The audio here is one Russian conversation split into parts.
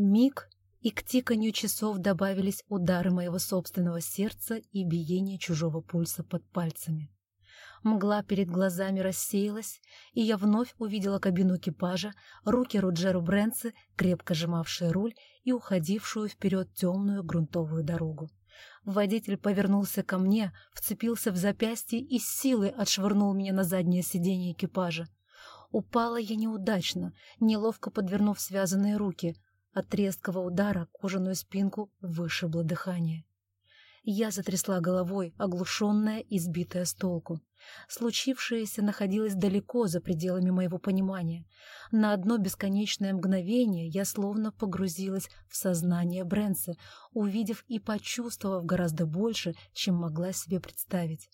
Миг, и к тиканью часов добавились удары моего собственного сердца и биение чужого пульса под пальцами. Мгла перед глазами рассеялась, и я вновь увидела кабину экипажа, руки Руджеру Брэнси, крепко сжимавшие руль и уходившую вперед темную грунтовую дорогу. Водитель повернулся ко мне, вцепился в запястье и с силой отшвырнул меня на заднее сиденье экипажа. Упала я неудачно, неловко подвернув связанные руки. От резкого удара кожаную спинку вышибло дыхание. Я затрясла головой, оглушенная и сбитая с толку. Случившееся находилось далеко за пределами моего понимания. На одно бесконечное мгновение я словно погрузилась в сознание Брэнса, увидев и почувствовав гораздо больше, чем могла себе представить.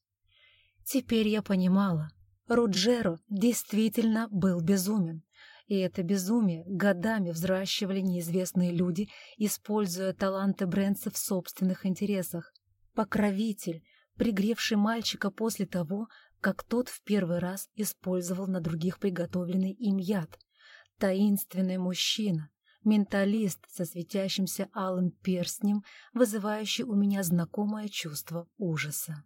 Теперь я понимала. Руджеро действительно был безумен. И это безумие годами взращивали неизвестные люди, используя таланты Брэнса в собственных интересах. Покровитель, пригревший мальчика после того, как тот в первый раз использовал на других приготовленный им яд. Таинственный мужчина, менталист со светящимся алым перстнем, вызывающий у меня знакомое чувство ужаса.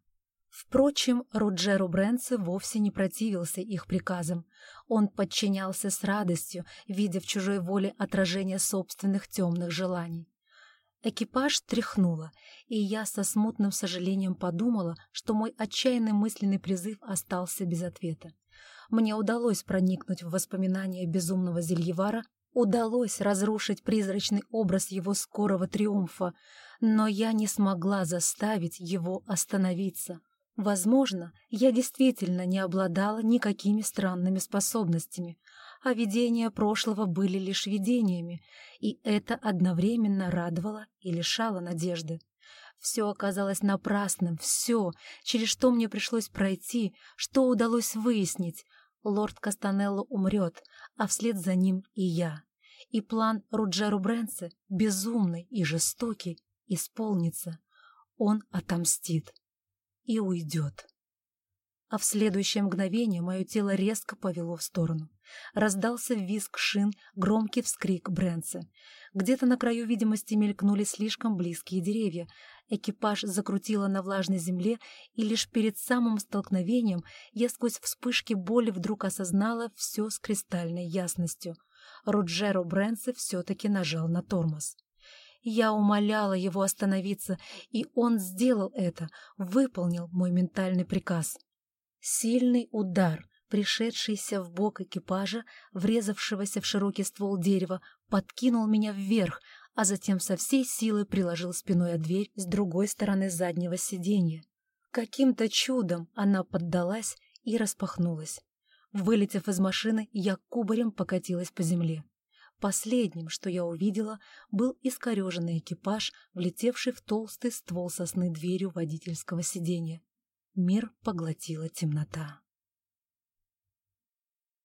Впрочем, Руджеру Брэнце вовсе не противился их приказам. Он подчинялся с радостью, видя в чужой воле отражение собственных темных желаний. Экипаж тряхнуло, и я со смутным сожалением подумала, что мой отчаянный мысленный призыв остался без ответа. Мне удалось проникнуть в воспоминания безумного Зельевара, удалось разрушить призрачный образ его скорого триумфа, но я не смогла заставить его остановиться. Возможно, я действительно не обладала никакими странными способностями, а видения прошлого были лишь видениями, и это одновременно радовало и лишало надежды. Все оказалось напрасным, все, через что мне пришлось пройти, что удалось выяснить. Лорд Кастанелло умрет, а вслед за ним и я. И план Руджеру Брэнсе, безумный и жестокий, исполнится. Он отомстит и уйдет. А в следующее мгновение мое тело резко повело в сторону. Раздался визг шин, громкий вскрик Брэнса. Где-то на краю видимости мелькнули слишком близкие деревья. Экипаж закрутило на влажной земле, и лишь перед самым столкновением я сквозь вспышки боли вдруг осознала все с кристальной ясностью. Руджеро Брэнсе все-таки нажал на тормоз. Я умоляла его остановиться, и он сделал это, выполнил мой ментальный приказ. Сильный удар, пришедшийся в бок экипажа, врезавшегося в широкий ствол дерева, подкинул меня вверх, а затем со всей силы приложил спиной о дверь с другой стороны заднего сиденья. Каким-то чудом она поддалась и распахнулась. Вылетев из машины, я кубарем покатилась по земле. Последним, что я увидела, был искореженный экипаж, влетевший в толстый ствол сосны дверью водительского сиденья. Мир поглотила темнота.